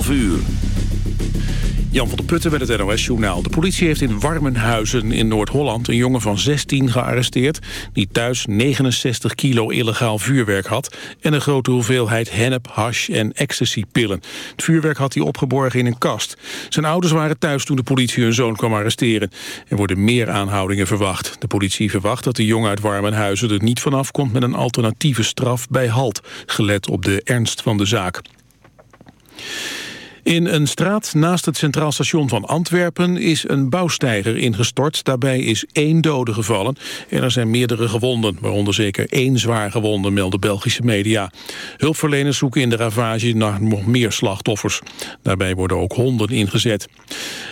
11 uur. Jan van der Putten met het NOS-journaal. De politie heeft in Warmenhuizen in Noord-Holland een jongen van 16 gearresteerd... die thuis 69 kilo illegaal vuurwerk had... en een grote hoeveelheid hennep, hash en ecstasypillen. Het vuurwerk had hij opgeborgen in een kast. Zijn ouders waren thuis toen de politie hun zoon kwam arresteren. Er worden meer aanhoudingen verwacht. De politie verwacht dat de jongen uit Warmenhuizen er niet vanaf komt... met een alternatieve straf bij halt, gelet op de ernst van de zaak. In een straat naast het Centraal Station van Antwerpen is een bouwsteiger ingestort. Daarbij is één dode gevallen en er zijn meerdere gewonden, waaronder zeker één zwaar gewonde, melden Belgische media. Hulpverleners zoeken in de ravage naar nog meer slachtoffers. Daarbij worden ook honden ingezet.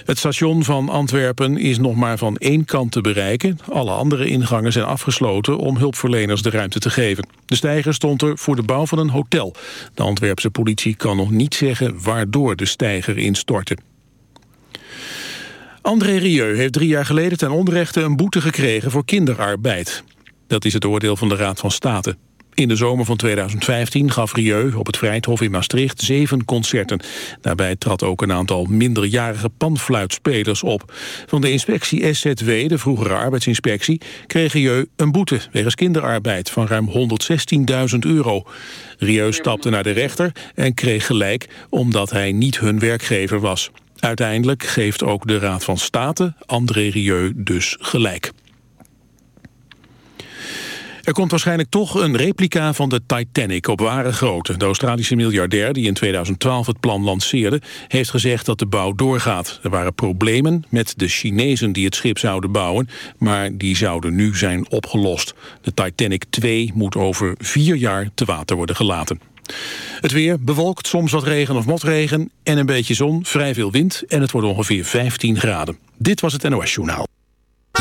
Het station van Antwerpen is nog maar van één kant te bereiken. Alle andere ingangen zijn afgesloten om hulpverleners de ruimte te geven. De steiger stond er voor de bouw van een hotel. De Antwerpse politie kan nog niet zeggen waardoor de steiger instortte. André Rieu heeft drie jaar geleden ten onrechte een boete gekregen voor kinderarbeid. Dat is het oordeel van de Raad van State. In de zomer van 2015 gaf Rieu op het Vrijthof in Maastricht zeven concerten. Daarbij trad ook een aantal minderjarige panfluitspelers op. Van de inspectie SZW, de vroegere arbeidsinspectie, kreeg Rieu een boete wegens kinderarbeid van ruim 116.000 euro. Rieu stapte naar de rechter en kreeg gelijk omdat hij niet hun werkgever was. Uiteindelijk geeft ook de Raad van State André Rieu dus gelijk. Er komt waarschijnlijk toch een replica van de Titanic op ware grootte. De Australische miljardair die in 2012 het plan lanceerde... heeft gezegd dat de bouw doorgaat. Er waren problemen met de Chinezen die het schip zouden bouwen... maar die zouden nu zijn opgelost. De Titanic 2 moet over vier jaar te water worden gelaten. Het weer bewolkt, soms wat regen of motregen en een beetje zon, vrij veel wind... en het wordt ongeveer 15 graden. Dit was het NOS Journaal.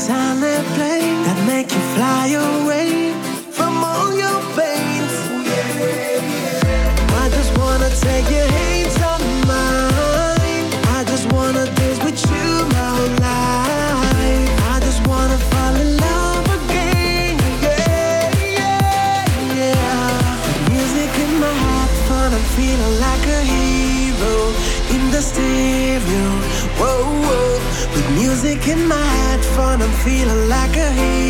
silent plane that make you fly away from all your pains. I just wanna take your hands on mine. I just wanna dance with you my whole life. I just wanna fall in love again. Yeah, yeah, yeah. Music in my heart. I'm feeling like a hero in the stereo. Whoa. With music in my fun, I'm feeling like a hero.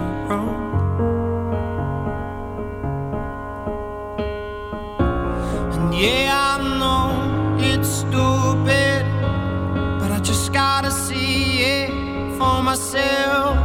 still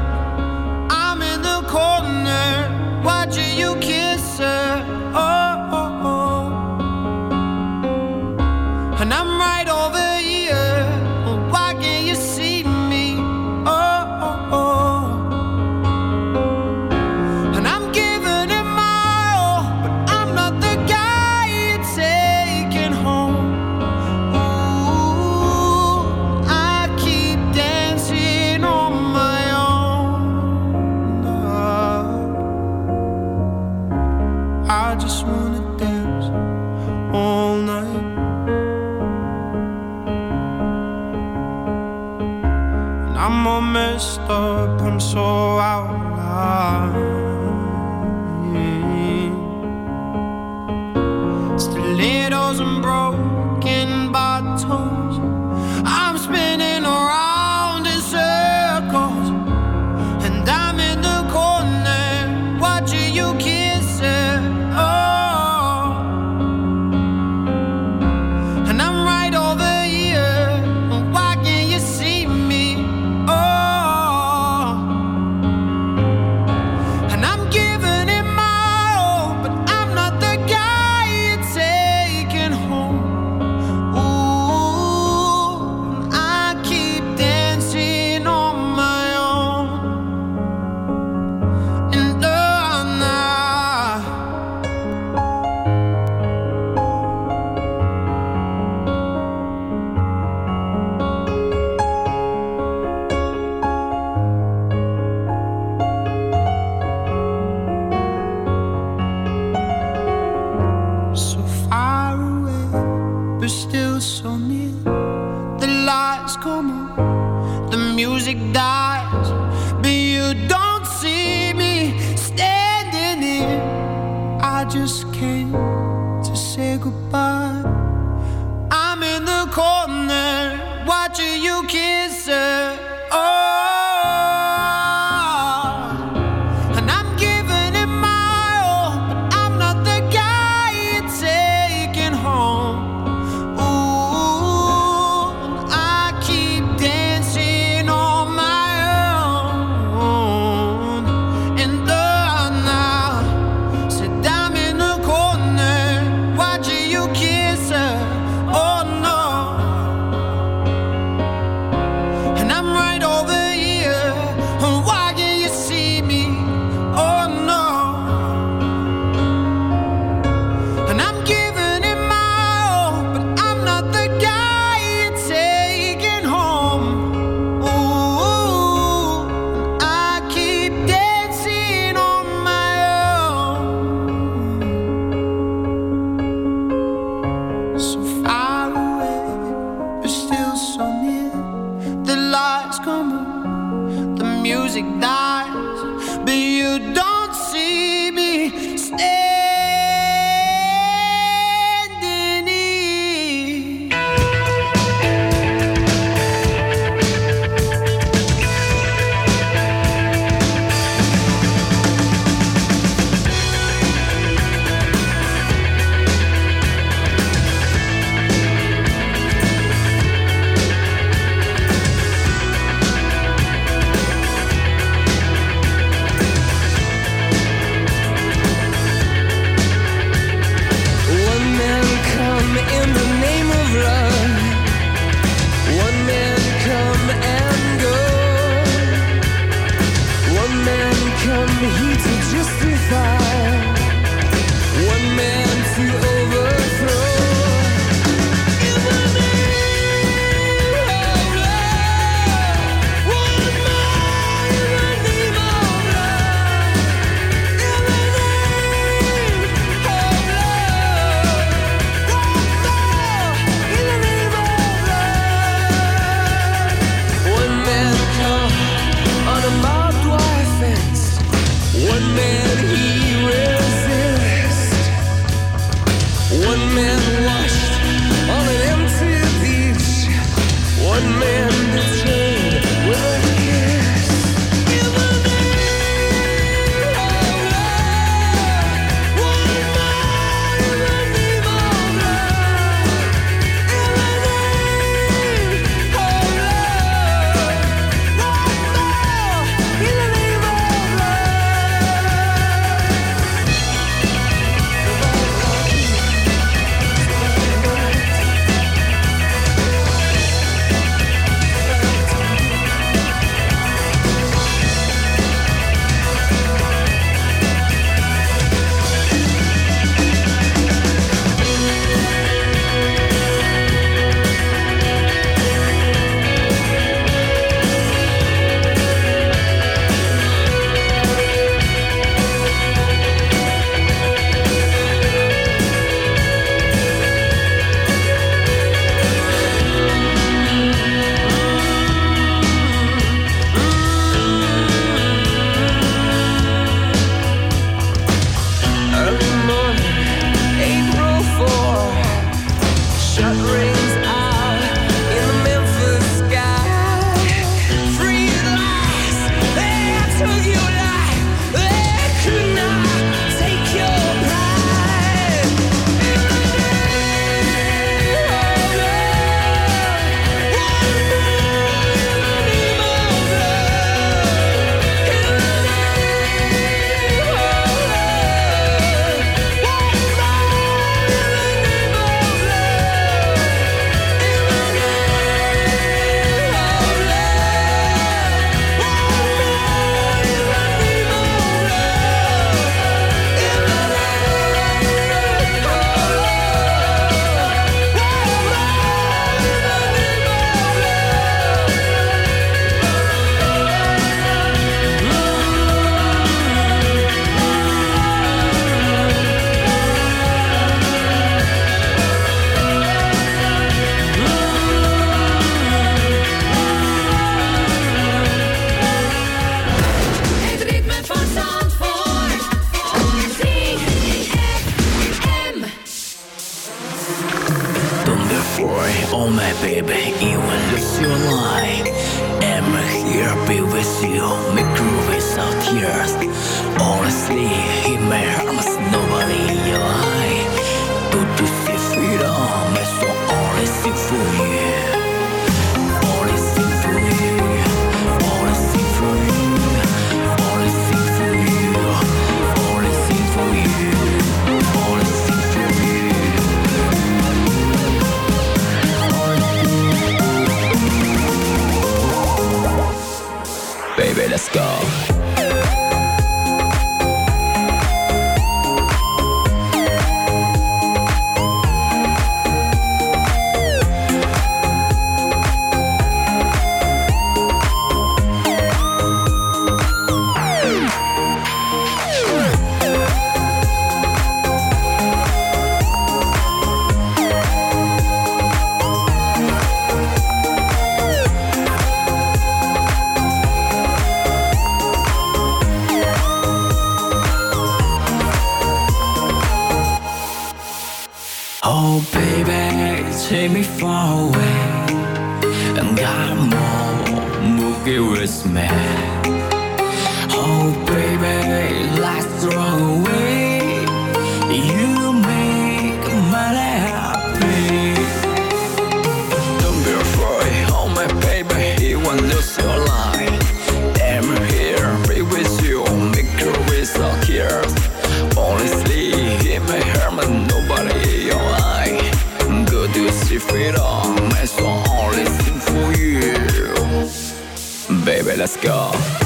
Let's go.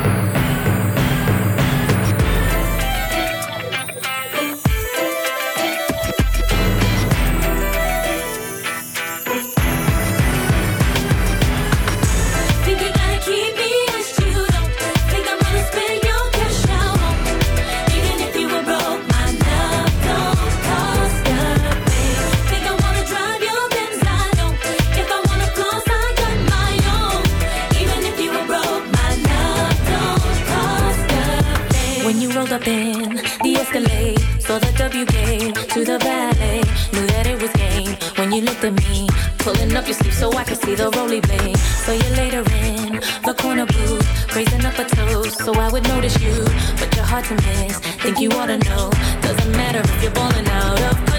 love you gave to the ballet. Knew that it was game when you looked at me. Pulling up your sleeve so I could see the roly blade. So you later in the corner booth, raising up a toast so I would notice you. But you're hard to miss, think you ought to know. Doesn't matter if you're balling out of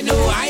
you know I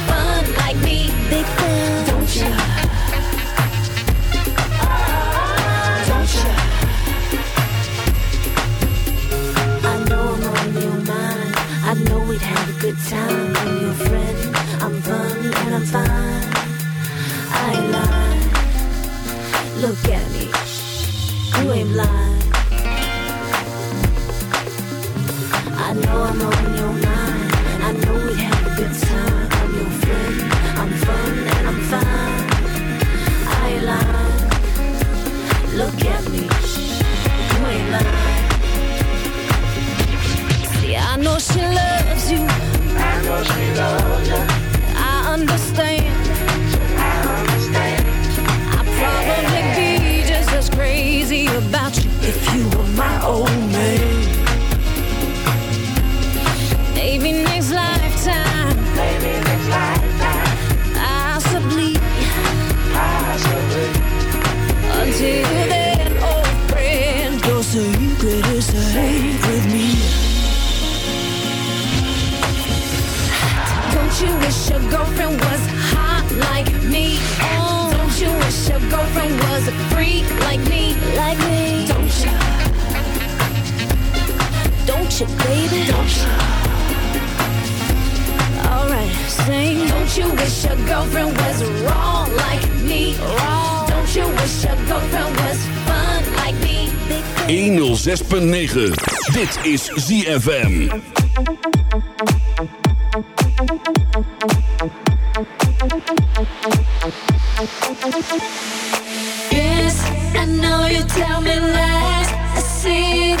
you wish your girlfriend was hot like me? Don't you wish your girlfriend was a freak like me? Don't you? Don't you, baby? Don't you? Alright, sing. Don't you wish your girlfriend was raw like me? Don't you wish your girlfriend was fun like me? 106.9 Dit is ZFM. you tell me lies. I see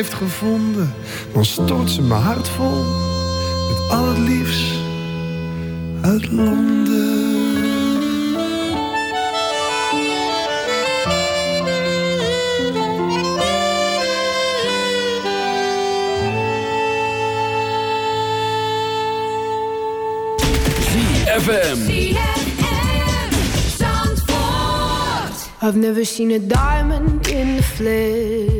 Heeft gevonden, dan stort ze mijn hart vol met al het liefst uit Londen. ZFM. I've never seen a diamond in the flesh.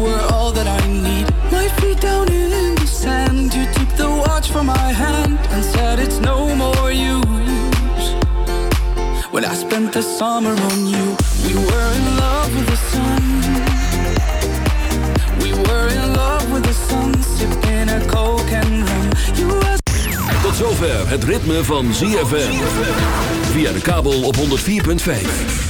Were all that I need. My feet down in the sand, you took the watch from my hand and said it's no more use. When I spent the summer on you, we were in love with the sun. We were in love with the sun, sipping a coke and rum. You Tot zover het ritme van ZFM. Via de kabel op 104.5.